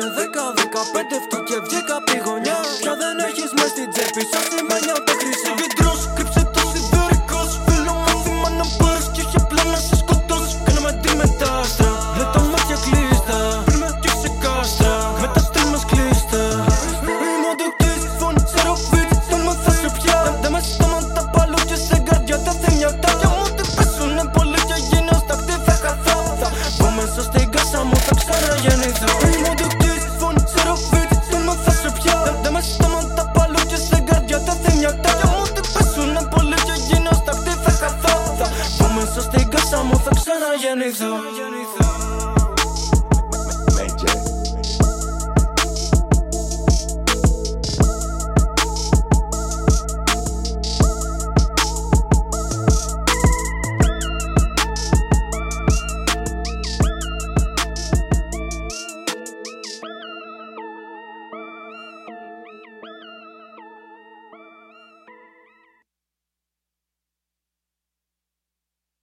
the no, ya no hizo.